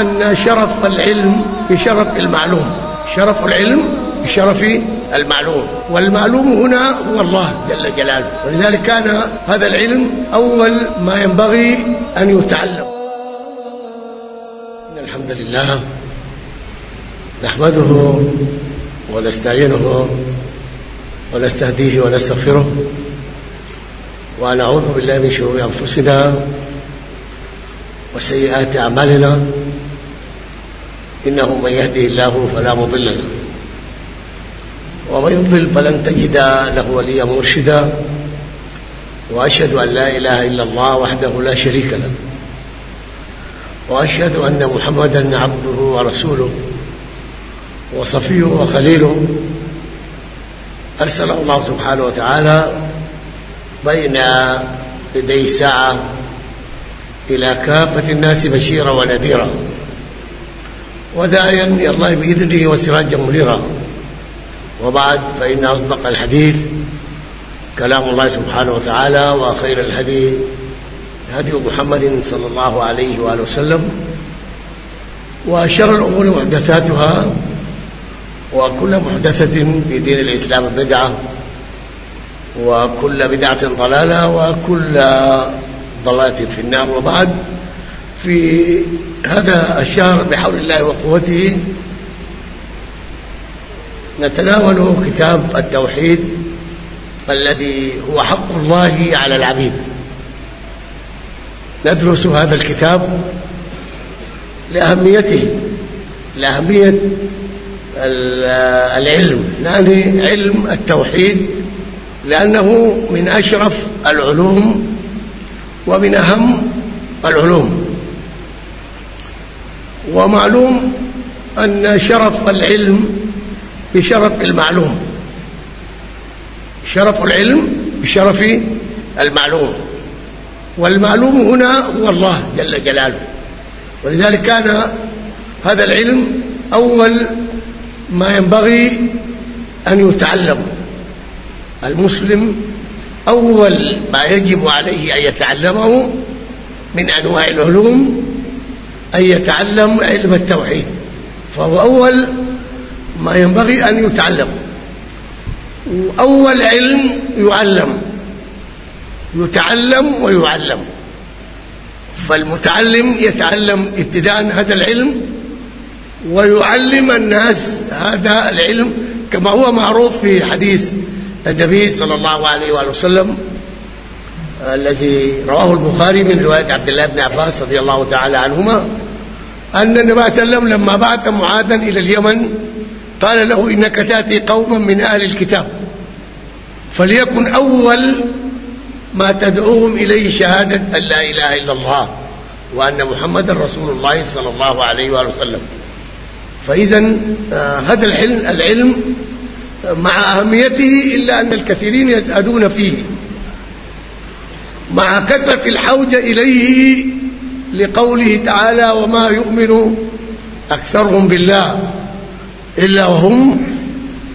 أن شرف العلم بشرف المعلوم. شرف العلم بشرف المعلوم. والمعلوم هنا هو الله جل جلاله. ولذلك كان هذا العلم أول ما ينبغي أن يتعلم. إن الحمد لله نحمده ونستعينه ونستهديه ونستغفره. ونعوذ بالله من شرور أنفسنا وسيئات أعمالنا. إنه من يهده الله فلا مضل له. ومن يضلل فلن تجد له وليا مرشدا. وأشهد أن لا إله إلا الله وحده لا شريك له. وأشهد أن محمدا عبده ورسوله. وصفيه وخليله. أرسله الله سبحانه وتعالى بين يدي الساعة إلى كافة الناس بشيرا ونذيرا. وداعيا إلى الله بإذنه وسراجا منيرا. وبعد فإن أصدق الحديث كلام الله سبحانه وتعالى وخير الهدي هدي محمد صلى الله عليه وآله وسلم وشر الأمور محدثاتها وكل محدثة في دين الإسلام بدعة وكل بدعة ضلالة وكل ضلالة في النار. وبعد في هذا الشهر بحول الله وقوته نتناول كتاب التوحيد الذي هو حق الله على العبيد. ندرس هذا الكتاب لأهميته لأهمية العلم لأن علم التوحيد لأنه من أشرف العلوم ومن أهم العلوم. ومعلوم أن شرف العلم بشرف المعلوم. شرف العلم بشرف المعلوم. والمعلوم هنا هو الله جل جلاله. ولذلك كان هذا العلم أول ما ينبغي أن يتعلم. المسلم أول ما يجب عليه أن يتعلمه من أنواع العلوم أن يتعلم علم التوحيد. فهو أول ما ينبغي أن يتعلم. وأول علم يعلم. يتعلم ويعلم. فالمتعلم يتعلم ابتداء هذا العلم ويعلم الناس هذا العلم كما هو معروف في حديث النبي صلى الله عليه وآله وسلم الذي رواه البخاري من رواية عبد الله بن عباس رضي الله تعالى عنهما. أن النبي صلى الله عليه وسلم لما بعث معاذا إلى اليمن. قال له إنك تأتي قوما من أهل الكتاب. فليكن أول ما تدعوهم إليه شهادة أن لا إله إلا الله وأن محمدا رسول الله صلى الله عليه وآله وسلم. فإذا آه هذا العلم, العلم مع أهميته إلا أن الكثيرين يزهدون فيه. مع كثرة الحوجة إليه لقوله تعالى وما يؤمن أكثرهم بالله إلا وهم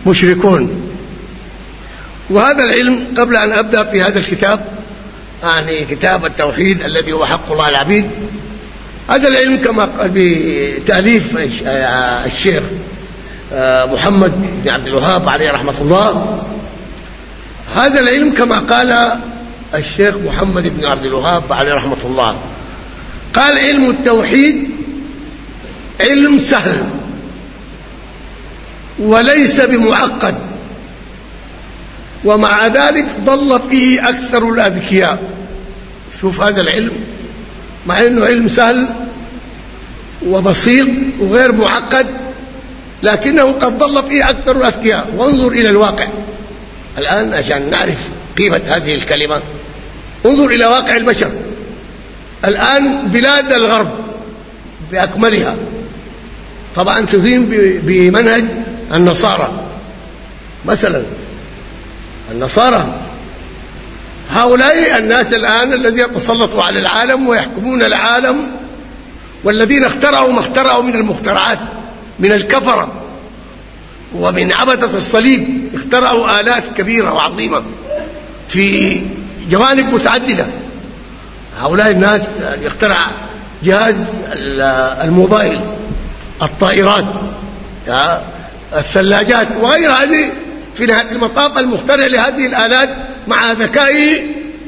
مشركون. وهذا العلم قبل أن أبدأ في هذا الكتاب يعني كتاب التوحيد الذي هو حق الله العبيد هذا العلم كما بتأليف الشيخ محمد بن عبد الوهاب عليه رحمة الله. هذا العلم كما قال الشيخ محمد بن عبد الوهاب عليه رحمة الله. قال علم التوحيد علم سهل وليس بمعقد ومع ذلك ضل فيه أكثر الأذكياء. شوف هذا العلم. مع أنه علم سهل وبسيط وغير معقد لكنه قد ضل فيه أكثر الأذكياء. وانظر إلى الواقع. الآن عشان نعرف قيمة هذه الكلمة انظر إلى واقع البشر. الآن بلاد الغرب بأكملها. طبعا تدين بمنهج النصارى. مثلا النصارى هؤلاء الناس الآن الذين تسلطوا على العالم ويحكمون العالم والذين اخترعوا ما اخترعوا من المخترعات من الكفرة ومن عبدة الصليب. اخترعوا آلات كبيرة وعظيمة في جوانب متعددة. هؤلاء الناس يخترع جهاز الموبايل الطائرات الثلاجات وغير هذه في نهاية المطاف المخترع لهذه الآلات مع ذكائه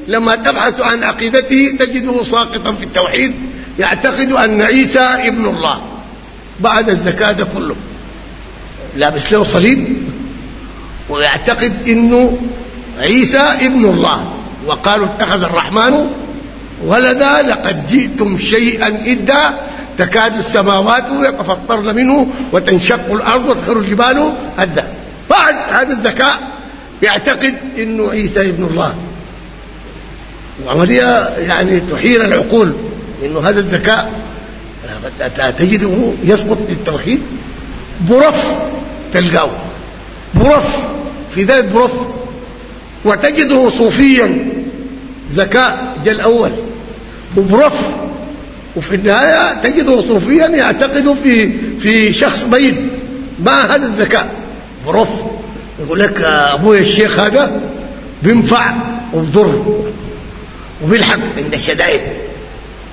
لما تبحث عن عقيدته تجده ساقطا في التوحيد يعتقد أن عيسى ابن الله. بعد الزكاة ده كله. لابس له صليب ويعتقد إنه عيسى ابن الله. وقالوا اتخذ الرحمن ولدا لقد جئتم شيئا إدا تكاد السماوات يتفطرن منه وتنشق الأرض وتخر الجبال هدا بعد هذا الذكاء يعتقد إنه عيسى ابن الله. وعملية يعني تحير العقول إنه هذا الذكاء تجده يسقط للتوحيد. برف تلقاه. برف في ذلك برف. وتجده صوفيا. ذكاء جل أول. وبرف وفي النهاية تجده صوفيا يعتقد في في شخص ميت. ما هذا الذكاء؟ برف يقول لك ابويا الشيخ هذا بينفع وبضر وبيلحق عند الشدائد.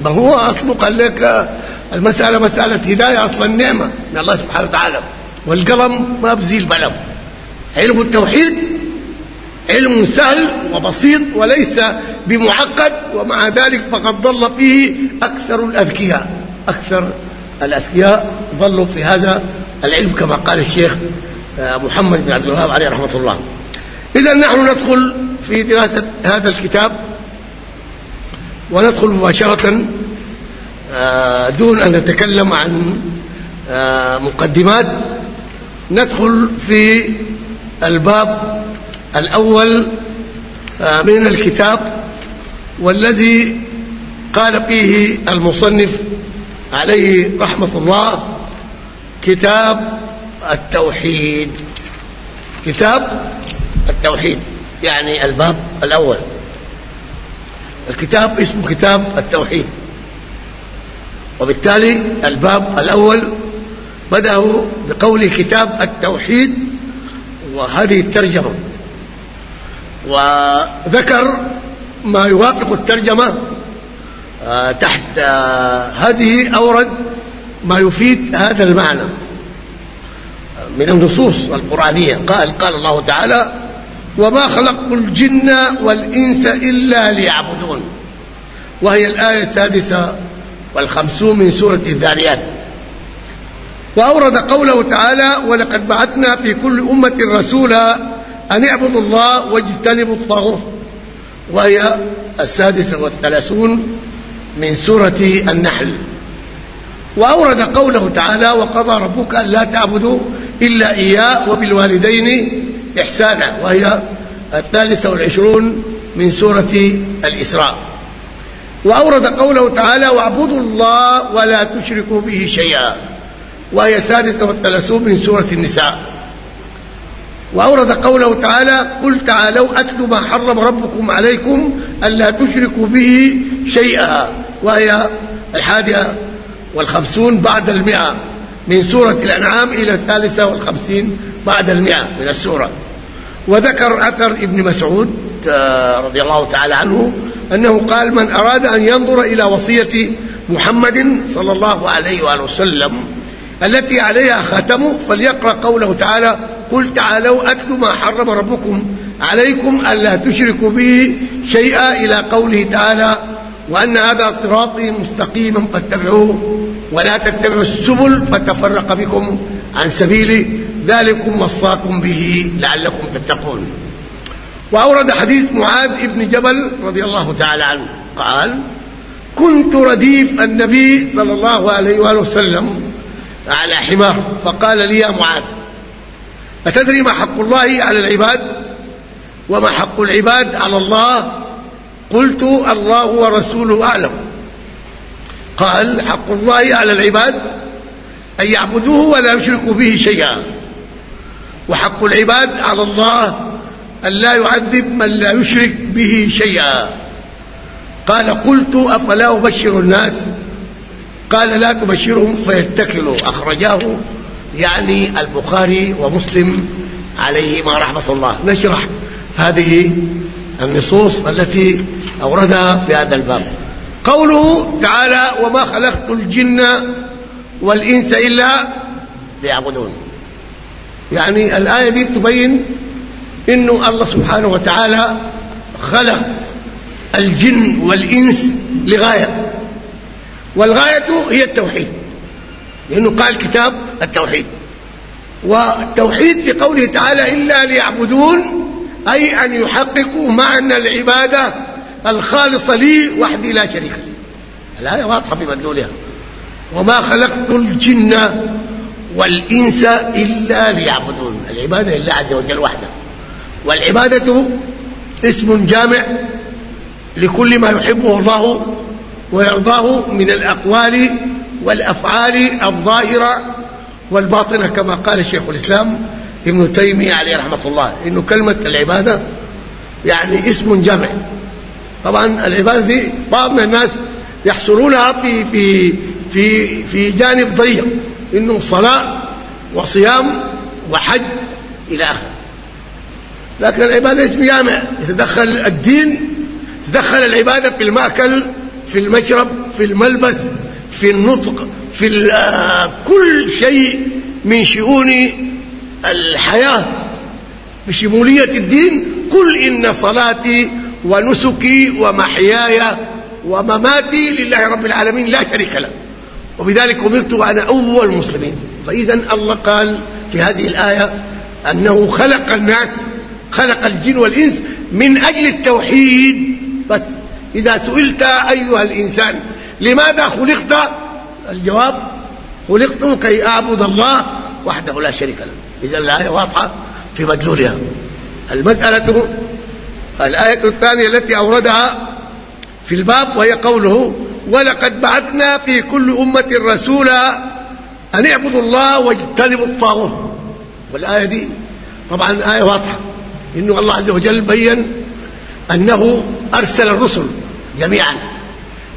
ما هو أصله؟ قال لك المسألة مسألة هداية أصلا نعمة من الله سبحانه وتعالى. والقلم ما بزيل بلم علم التوحيد علم سهل وبسيط وليس بمعقد ومع ذلك فقد ضل فيه أكثر الأذكياء. أكثر الأذكياء ضلوا في هذا العلم كما قال الشيخ محمد بن عبد الوهاب عليه رحمة الله. إذا نحن ندخل في دراسة هذا الكتاب وندخل مباشرة آه، دون أن نتكلم عن آه، مقدمات. ندخل في الباب الأول آه، من الكتاب والذي قال فيه المصنف عليه رحمة الله كتاب التوحيد. كتاب التوحيد يعني الباب الأول. الكتاب اسمه كتاب التوحيد. وبالتالي الباب الأول بدأه بقول كتاب التوحيد وهذه الترجمة. وذكر ما يوافق الترجمة آه، تحت آه، هذه أورد ما يفيد هذا المعنى. من النصوص القرآنية. قال قال الله تعالى وما خلقت الجن والإنس إلا ليعبدون وهي الآية السادسة والخمسون من سورة الذاريات. وأورد قوله تعالى ولقد بعثنا في كل أمة رسولا أن اعبدوا الله واجتنبوا الطاغوت. وهي السادسة والثلاثون من سورة النحل. وأورد قوله تعالى وقضى ربك ألا تعبدوا إلا إياه وبالوالدين إحسانا. وهي الثالثة والعشرون من سورة الإسراء. وأورد قوله تعالى واعبدوا الله ولا تشركوا به شيئا. وهي السادسة والثلاثون من سورة النساء. وأورد قوله تعالى قل تعالوا أتلوا ما حرم ربكم عليكم ألا تشركوا به شيئا. وهي الحادية والخمسون بعد المئة من سورة الأنعام إلى الثالثة والخمسين بعد المئة من السورة. وذكر أثر ابن مسعود آه، رضي الله تعالى عنه أنه قال من أراد أن ينظر إلى وصية محمد صلى الله عليه وآله وسلم التي عليها خاتمه فليقرأ قوله تعالى قل تعالوا أتلوا ما حرم ربكم عليكم ألا تشركوا به شيئا إلى قوله تعالى وأن هذا صراطي مستقيما فاتبعوه ولا تتبعوا السبل فتفرق بكم عن سبيله ذلكم وصاكم به لعلكم تتقون. وأورد حديث معاذ بن جبل رضي الله تعالى عنه قال كنت رديف النبي صلى الله عليه وآله وسلم على حمار. فقال لي يا معاذ أتدري ما حق الله على العباد؟ وما حق العباد على الله؟ قلت الله ورسوله أعلم. قال حق الله على العباد أن يعبدوه ولا يشركوا به شيئا. وحق العباد على الله أن لا يعذب من لا يشرك به شيئا. قال قلت أفلا أبشر الناس؟ قال لا تبشرهم فيتكلوا. أخرجاه يعني البخاري ومسلم عليهما رحمة الله. نشرح هذه النصوص التي أوردها في هذا الباب. قوله تعالى وما خلقت الجن والإنس إلا ليعبدون. يعني الآية دي تبين إنه الله سبحانه وتعالى خلق الجن والإنس لغاية والغاية هي التوحيد لأنه قال الكتاب التوحيد. والتوحيد قوله تعالى إلا ليعبدون أي أن يحققوا معنى العبادة الخالصة لي وحدي لا شريك لي الآية واضحة في مدلولها. وما خلقت الجن والإنس إلا ليعبدون. العبادة لله عز وجل وحده. والعبادة اسم جامع لكل ما يحبه الله ويرضاه من الأقوال والأفعال الظاهرة والباطنة كما قال شيخ الإسلام ابن تيمية عليه رحمة الله. إنه كلمة العبادة يعني اسم جمع طبعا العبادة دي بعض من الناس يحصرونها في في في في جانب ضيق. إنه صلاة وصيام وحج إلى آخره. لكن العبادة اسم جامع. يتدخل الدين تدخل العبادة في المأكل في المشرب في الملبس في النطق في آه، كل شيء من شؤون الحياة بشمولية الدين. قل إن صلاتي ونسكي ومحياي ومماتي لله رب العالمين لا شريك له. وبذلك أمرت وأنا أول المسلمين فإذا الله قال في هذه الآية أنه خلق الناس خلق الجن والإنس من أجل التوحيد بس. إذا سئلت أيها الإنسان لماذا خلقت؟ الجواب خلقت كي أعبد الله وحده لا شريك له. إذا الآية واضحة في مدلولها. المسألة الآية الثانية التي أوردها في الباب وهي قوله ولقد بعثنا في كل أمة رسولا أن اعبدوا الله واجتنبوا الطاغوت. والآية دي طبعا آية واضحة. إنه الله عز وجل بين أنه أرسل الرسل جميعا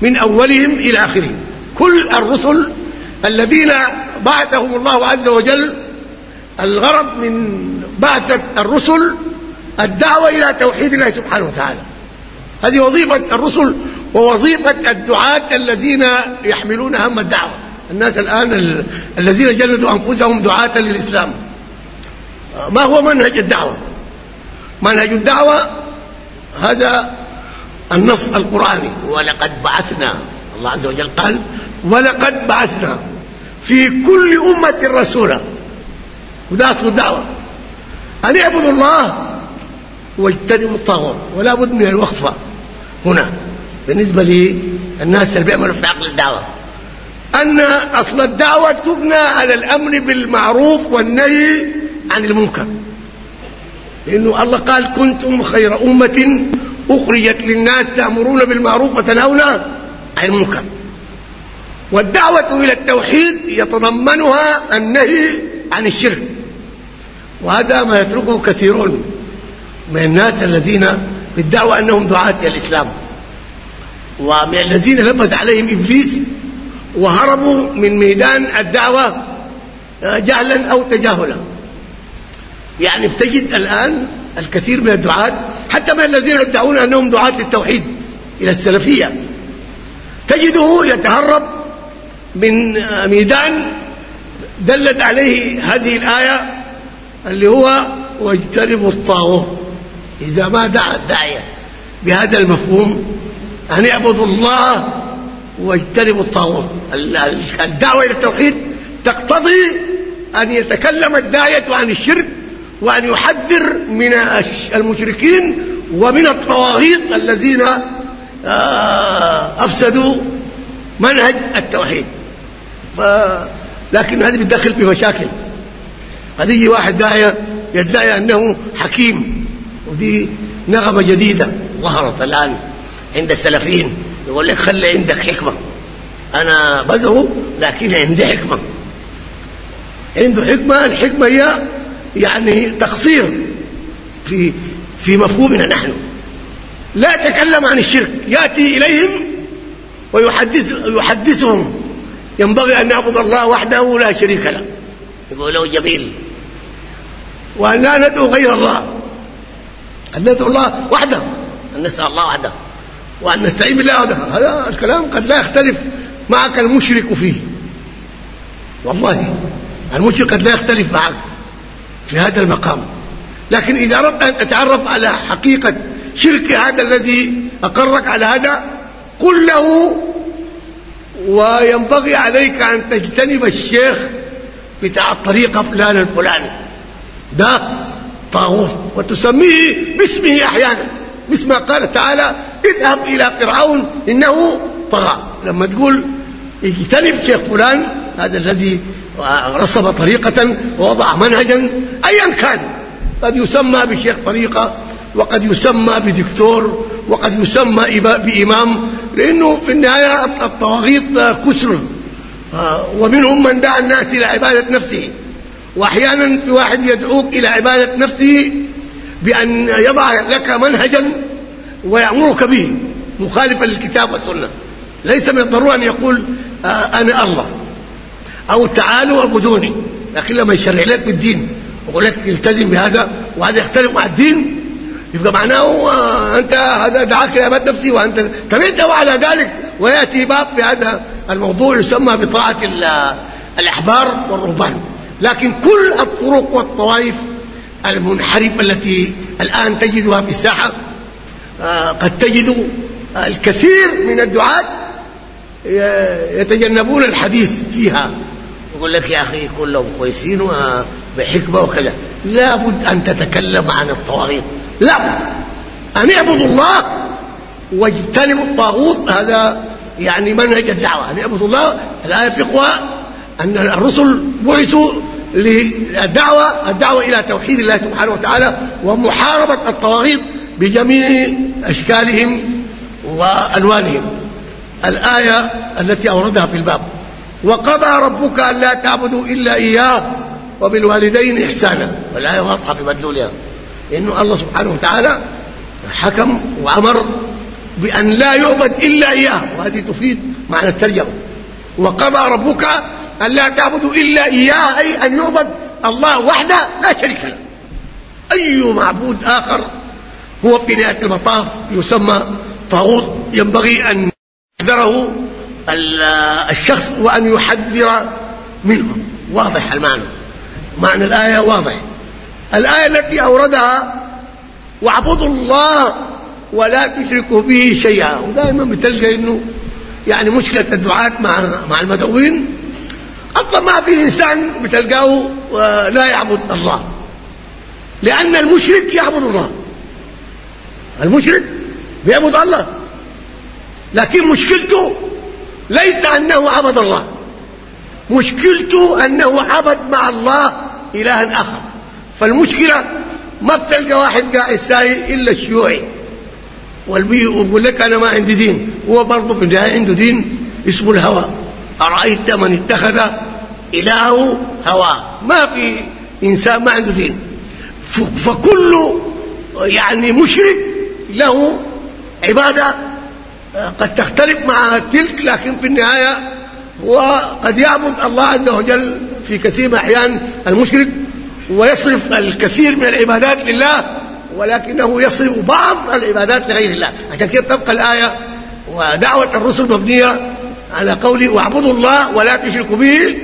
من أولهم إلى آخرهم. كل الرسل الذين بعثهم الله عز وجل الغرض من بعثة الرسل الدعوة إلى توحيد الله سبحانه وتعالى. هذه وظيفة الرسل ووظيفة الدعاة الذين يحملون هم الدعوة. الناس الآن الذين جلدوا أنفسهم دعاة للإسلام. ما هو منهج الدعوة؟ منهج الدعوة هذا النص القرآني. ولقد بعثنا. الله عز وجل قال ولقد بعثنا في كل أمة رسولا. وده أصل الدعوة أن يعبدوا الله واجتنبوا الطاغوت. ولا بد من الوقفة هنا. بالنسبة للناس اللي بيعملوا في عقل الدعوة. أن أصل الدعوة تبنى على الأمر بالمعروف والنهي عن المنكر. لأنه الله قال كنتم خير أمة أخرجت للناس تأمرون بالمعروف وتنهون عن المنكر. والدعوة إلى التوحيد يتضمنها النهي عن الشرك. وهذا ما يتركه كثيرون من الناس الذين بالدعوة أنهم دعاة إلى الإسلام. ومن الذين لبس عليهم إبليس وهربوا من ميدان الدعوة آه، جهلا أو تجاهلا. يعني بتجد الآن الكثير من الدعاة حتى من الذين يدعون أنهم دعاة للتوحيد إلى السلفية تجده يتهرب من ميدان دلت عليه هذه الآية اللي هو واجتنبوا الطاغوت. إذا ما دعا الداعية بهذا المفهوم أن يعبدوا الله واجتنبوا الطاغوت. الدعوة إلى التوحيد تقتضي أن يتكلم الداعية عن الشرك وأن يحذر من المشركين ومن الطواغيت الذين آه، أفسدوا منهج التوحيد. ف... لكن هذه بتدخل في مشاكل. قد يجي واحد داعية يدعي أنه حكيم ودي نغمة جديدة ظهرت الآن عند السلفيين. يقول لك خلي عندك حكمة. أنا بدعو لكن عندي حكمة. عنده حكمة الحكمة هي يعني تقصير في في مفهومنا نحن. لا يتكلم عن الشرك يأتي إليهم ويحدث يحدثهم. ينبغي أن نعبد الله وحده لا شريك له. يقول له جميل وأن لا ندعو غير الله. أن ندعو الله وحده. أن نسأل الله وحده. وأن نستعين بالله وحده. هذا الكلام قد لا يختلف معك المشرك فيه. والله المشرك قد لا يختلف معك. في هذا المقام. لكن إذا أردت أن تتعرف على حقيقة شرك هذا الذي أقرك على هذا قل له وينبغي عليك أن تجتنب الشيخ بتاع الطريقة فلان الفلاني. ده طاغوت وتسميه باسمه أحيانا مثل ما قال تعالى اذهب إلى فرعون إنه طغى. لما تقول اجتنب شيخ فلان هذا الذي رسم طريقة ووضع منهجا أيا كان. قد يسمى بشيخ طريقة وقد يسمى بدكتور وقد يسمى بإمام لأنه في النهاية الطواغيت كسر. ومنهم من دعا الناس إلى عبادة نفسه. وأحيانا في واحد يدعوك إلى عبادة نفسه بأن يضع لك منهجا ويأمرك به مخالفا للكتاب والسنة. ليس من الضرورة أن يقول أنا الله. أو تعالوا أعبدوني. لكن لما يشرع لك بالدين ويقول لك التزم بهذا وهذا يختلف مع الدين. يبقى معناه أنت هذا دعاك لعبادة نفسي وأنت تبعت على ذلك ويأتي باب في هذا الموضوع يسمى بطاعة الأحبار والرهبان. لكن كل الطرق والطوائف المنحرفة التي الآن تجدها في الساحة قد تجد الكثير من الدعاة يتجنبون الحديث فيها. يقول لك يا أخي كلهم كويسين وبحكمة وكذا. لا بد أن تتكلم عن الطواغيت لا. أن اعبدوا الله واجتنبوا الطاغوت. هذا يعني منهج الدعوة. أن اعبدوا الله. الآية في قوى أن الرسل بعثوا للدعوة. الدعوة إلى توحيد الله سبحانه وتعالى ومحاربة الطواغيت بجميع أشكالهم وألوانهم. الآية التي أوردها في الباب. وقضى ربك ألا تعبدوا إلا إياه. وبالوالدين إحسانا. والآية واضحة في مدلولها لأنه الله سبحانه وتعالى حكم وأمر بأن لا يعبد إلا إياه. وهذه تفيد معنى الترجمة. وقضى ربك أن لا تعبدوا إلا إياه أي أن يعبد الله وحده لا شريك له. أي معبود آخر هو في نهاية المطاف يسمى طاغوت. ينبغي أن يحذره الشخص وأن يحذر منه. واضح المعنى. معنى الآية واضح. الآية التي أوردها واعبدوا الله ولا تشركوا به شيئا. ودائما بتلقى إنه يعني مشكلة الدعاة مع مع المدعوين. أصلا ما في إنسان بتلقاه لا يعبد الله. لأن المشرك يعبد الله. المشرك بيعبد الله. لكن مشكلته ليس أنه عبد الله. مشكلته أنه عبد مع الله إلها آخر. فالمشكلة ما بتلقى واحد قاعد ساي إلا الشيوعي. والبي يقول لك أنا ما عندي دين. هو برضه في النهاية عنده دين اسمه الهوى. أرأيت من اتخذ إلهه هواه ما في إنسان ما عنده دين. فكل يعني مشرك له عبادة قد تختلف مع تلك لكن في النهاية هو قد يعبد الله عز وجل في كثير من الأحيان المشرك ويصرف الكثير من العبادات لله ولكنه يصرف بعض العبادات لغير الله. عشان كده تبقى الآية ودعوة الرسل مبنية على قوله واعبدوا الله ولا تشركوا به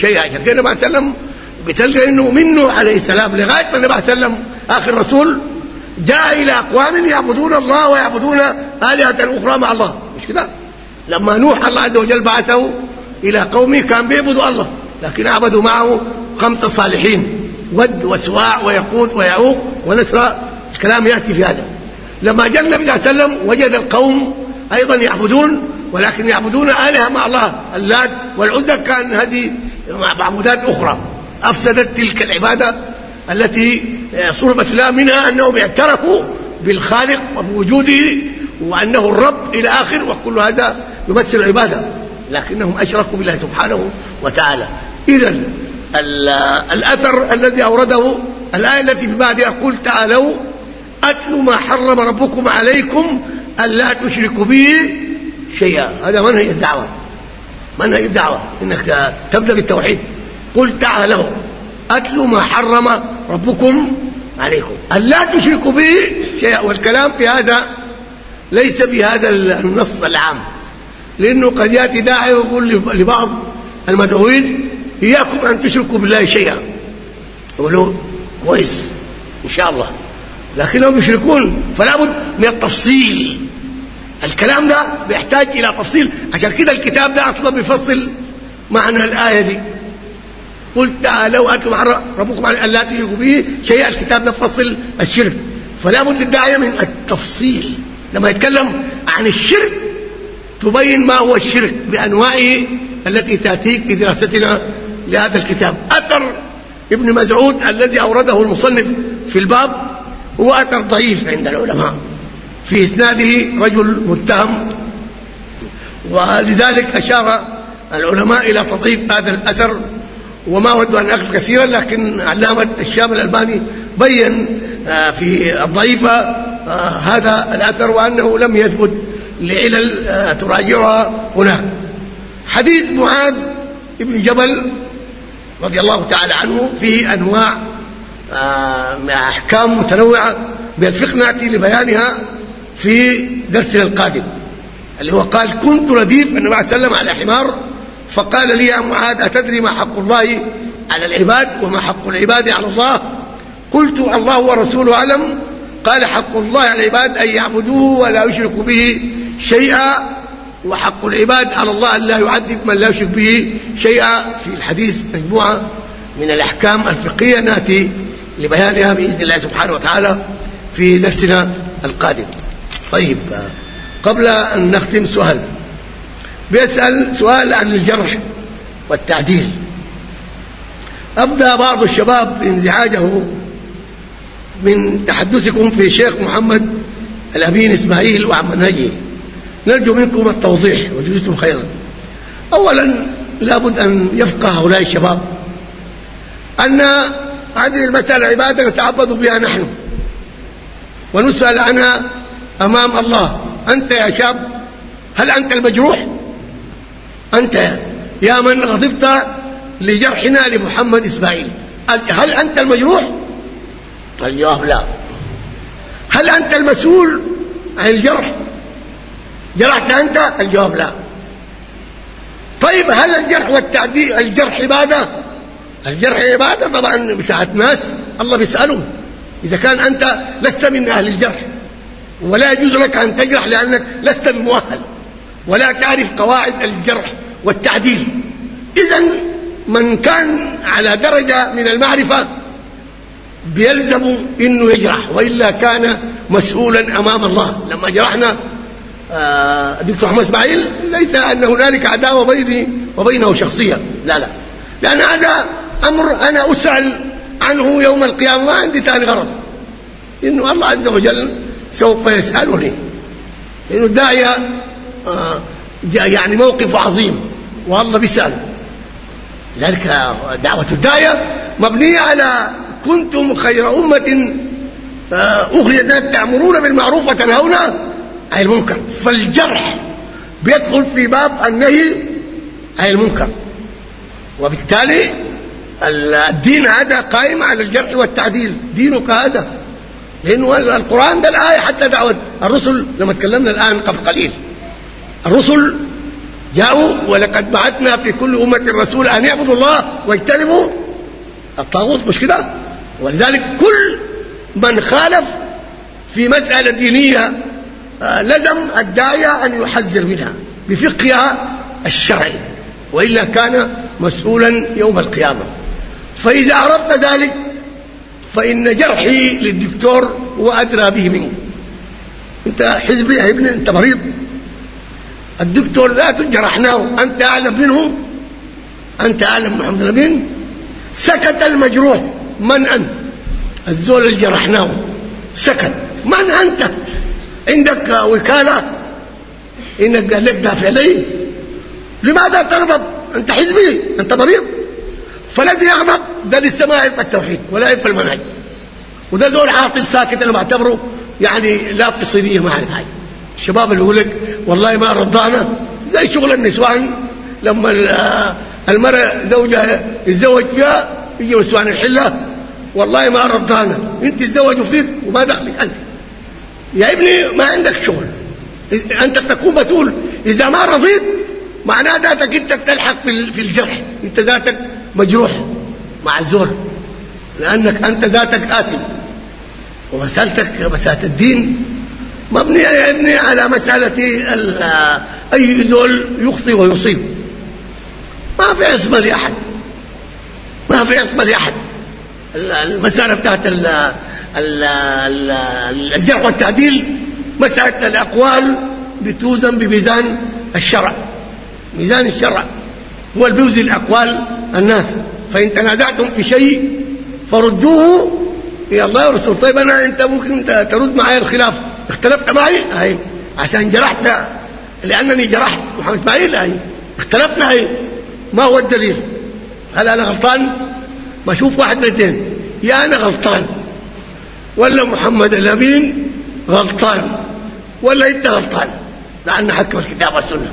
شيئا. عشان كده النبي وسلم بتلقى إنه منه عليه السلام لغاية ما النبي وسلم آخر رسول جاء إلى أقوام يعبدون الله ويعبدون آلهة أخرى مع الله. مش كده؟ لما نوح الله عز وجل بعثه إلى قومه كان بيعبدوا الله لكن عبدوا معه خمسه صالحين ود وسواع ويقوت ويعوق ونسرى الكلام يأتي في هذا. لما جاء النبي صلى الله عليه وسلم وجد القوم أيضا يعبدون ولكن يعبدون آلهة مع الله اللات والعزى كان هذه معبودات أخرى. أفسدت تلك العبادة التي صرفت لها منها أنهم اعترفوا بالخالق وبوجوده وأنه الرب إلى آخر وكل هذا يمثل عباده لكنهم أشركوا بالله سبحانه وتعالى. اذا الأثر الذي أورده الآية التي بعدها قل تعالوا أتلوا ما حرم ربكم عليكم ألا تشركوا به شيئا. هذا منهج الدعوة؟ منهج الدعوة؟ إنك تبدأ بالتوحيد. قل تعالوا أتلوا ما حرم ربكم عليكم ألا تشركوا به شيئا. والكلام في هذا ليس بهذا النص العام. لأنه قد يأتي داعي ويقول لبعض المدعوين إياكم أن تشركوا بالله شيئا. يقولوا كويس إن شاء الله. لكنهم يشركون فلا بد من التفصيل. الكلام ده بيحتاج إلى تفصيل. عشان كده الكتاب ده أصلا بيفصل معنى الآية دي. قل تعالوا مع ربكم عن أن لا تشركوا به شيئا. الكتاب ده بفصل الشرك. فلا بد الداعية من التفصيل. لما يتكلم عن الشرك تبين ما هو الشرك بأنواعه التي تأتيك في دراستنا لهذا الكتاب. أثر ابن مسعود الذي أورده المصنف في الباب هو أثر ضعيف عند العلماء. في إسناده رجل متهم ولذلك أشار العلماء إلى تضعيف هذا الأثر وما أود أن أقف كثيرا لكن علامة الشام الألباني بين آه، في الضعيفة آه، هذا الأثر وأنه لم يثبت لعلل آه، تراجعها هناك حديث معاذ بن جبل رضي الله تعالى عنه فيه أنواع أحكام متنوعة بالفقه نأتي لبيانها في درسنا القادم اللي هو قال كنت رديف النبي عليه وسلم على حمار فقال لي يا معاذ أتدري ما حق الله على العباد وما حق العباد على الله؟ قلت الله ورسوله أعلم. قال حق الله على العباد أن يعبدوه ولا يشركوا به شيئا وحق العباد على الله أن لا يعذب من لا يشرك به شيئا. في الحديث مجموعة من الأحكام الفقهية نأتي لبيانها بإذن الله سبحانه وتعالى في درسنا القادم. طيب قبل أن نختم سؤال بيسأل سؤال عن الجرح والتعديل. أبدأ بعض الشباب انزعاجه من تحدثكم في شيخ محمد الأمين إسماعيل وعن منهجه نرجو منكم التوضيح وجزيتم خيرا. أولا لابد أن يفقه هؤلاء الشباب أن هذه المسألة عبادة نتعبد بها نحن ونسأل عنها أمام الله. أنت يا شاب هل أنت المجروح؟ أنت يا من غضبت لجرحنا لمحمد إسماعيل. هل أنت المجروح؟ الجواب لا. هل أنت المسؤول عن الجرح؟ جرحت أنت الجواب لا. طيب هل الجرح والتعديل الجرح عبادة؟ الجرح عبادة طبعا بتاعت ناس الله بيسألهم. إذا كان أنت لست من أهل الجرح ولا يجوز لك أن تجرح لأنك لست بمؤهل ولا تعرف قواعد الجرح والتعديل. إذا من كان على درجة من المعرفة بيلزم إنه يجرح وإلا كان مسؤولا أمام الله. لما جرحنا آه، دكتور أحمد إسماعيل ليس أن هنالك عداوة بيني وبينه شخصيه لا لا. لأن هذا أمر أنا أسأل عنه يوم القيامة ما عندي ثاني غرض. إنه الله عز وجل سوف يسألني. لأنه الداعيه آه، يعني موقف عظيم والله بيسأل. ذلك دعوة الداعية مبنية على كنتم خير أمة آه، أخرجت تامرون بالمعروف وتنهون عن المنكر. فالجرح بيدخل في باب النهي عن المنكر. وبالتالي الدين هذا قائم على الجرح والتعديل. دينك هذا. لأنه القرآن ده الآية حتى دعوة الرسل لما تكلمنا الآن قبل قليل. الرسل جاءوا ولقد بعثنا في كل أمة رسول أن يعبدوا الله واجتنبوا الطاغوت. مش كده؟ ولذلك كل من خالف في مسألة دينية لزم الداعية أن يحذر منها بفقهها الشرعي وإلا كان مسؤولا يوم القيامة. فإذا عرفت ذلك فإن جرحي للدكتور هو أدرى به منك. أنت حزبي يا ابني أنت مريض. الدكتور ذاته جرحناه أنت أعلم منه؟ أنت أعلم محمد الأمين؟ سكت المجروح من أنت؟ الزول اللي جرحناه سكت. من أنت؟ عندك وكالة؟ إنك قال لك دافع لي. لماذا تغضب؟ أنت حزبي أنت مريض. فالذي يغضب ده لسه ما يعرف التوحيد ولا يعرف المنهج. وده دول عاطل ساكت أنا بعتبره يعني لا قصيريه ما اعرف حاجة. الشباب اللي يقول لك والله ما رضعنا زي شغل النسوان. لما المرأة زوجها يتزوج فيها يجي نسوان الحلة. والله ما رضعنا أنت تزوجوا فيك وما دخلك أنت. يا ابني ما عندك شغل. أنت تكون مسؤول. إذا ما رضيت معناه ذاتك أنت بتلحق في الجرح. أنت ذاتك مجروح مع الزول لأنك أنت ذاتك آثم ومسألتك مسألة الدين. مبنية يا ابني على مسألة أي ذول يخطي ويصيب. ما في عصمة لأحد. ما في عصمة لأحد. المسألة بتاعت الجرح والتعديل مسألة الأقوال بتوزن بميزان الشرع. ميزان الشرع هو اللي بيوزن أقوال الناس. فإن تنازعتم في شيء فردوه إلى الله ورسوله طيب أنا أنت ممكن ترد معي الخلاف. اختلفت معي؟ اهي عشان جرحت. لأنني جرحت. محمد إسماعيل؟ اهي اختلفنا اهي ما هو الدليل؟ هل أنا غلطان؟ ما أشوف واحد من الاثنين. يا أنا غلطان. ولا محمد الأمين غلطان ولا أنت غلطان لأن حكم الكتاب والسنة.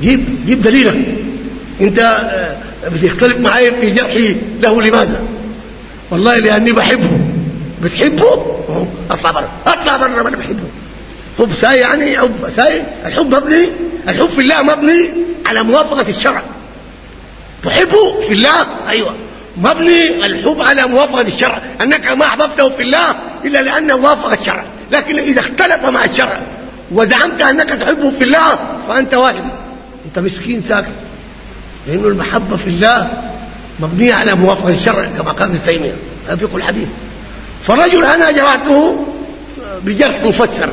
جيب جيب دليلك. أنت بتختلف معي في جرحي له لماذا؟ والله لأني بحبه. بتحبه؟ أطلع بره أطلع بره أنا بحبه. حب ساي يعني حب ساي الحب مبني الحب في الله مبني على موافقة الشرع. تحبه في الله؟ أيوه. مبني الحب على موافقة الشرع. أنك ما أحببته في الله إلا لأنه وافق الشرع. لكن إذا اختلف مع الشرع وزعمت أنك تحبه في الله فأنت واهم أنت مسكين ساكت لأنه المحبة في الله مبنية على موافقة الشرع كما قال ابن تيمية. في كل حديث. فرجل أنا جرحته بجرح مفسر.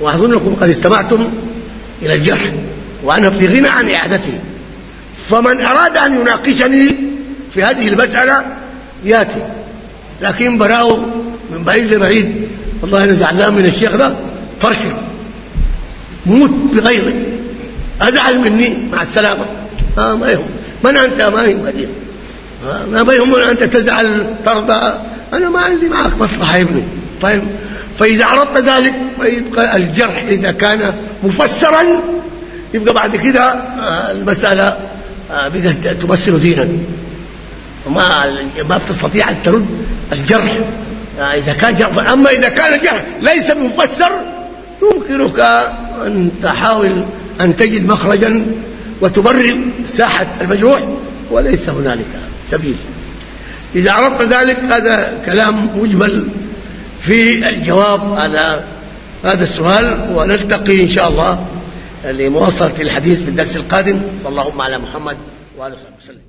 وأظنكم قد استمعتم إلى الجرح وأنا في غنى عن إعادته. فمن أراد أن يناقشني في هذه المسألة ياتي لكن براو من بعيد لبعيد. والله أنا زعلان من الشيخ ده فرشي موت بغيظي أزعل مني مع السلامة. آه ما يهم. من أنت؟ ما يهم آه ما يهم أنت تزعل ترضى. أنا ما عندي معك مصلحة يا ابني. فاهم؟ فإذا عرفت ذلك فيبقى الجرح إذا كان مفسرا يبقى بعد كده آه المسألة آه بقت تمثل دينا. وما ما بتستطيع أن ترد الجرح. إذا كان جرح اما إذا كان الجرح ليس مفسر يمكنك أن تحاول أن تجد مخرجا وتبرر ساحة المجروح وليس هنالك سبيل. إذا عرفت ذلك هذا كلام مجمل في الجواب على هذا السؤال ونلتقي إن شاء الله لمواصلة الحديث في الدرس القادم. اللهم على محمد وآله وصحبه وسلم.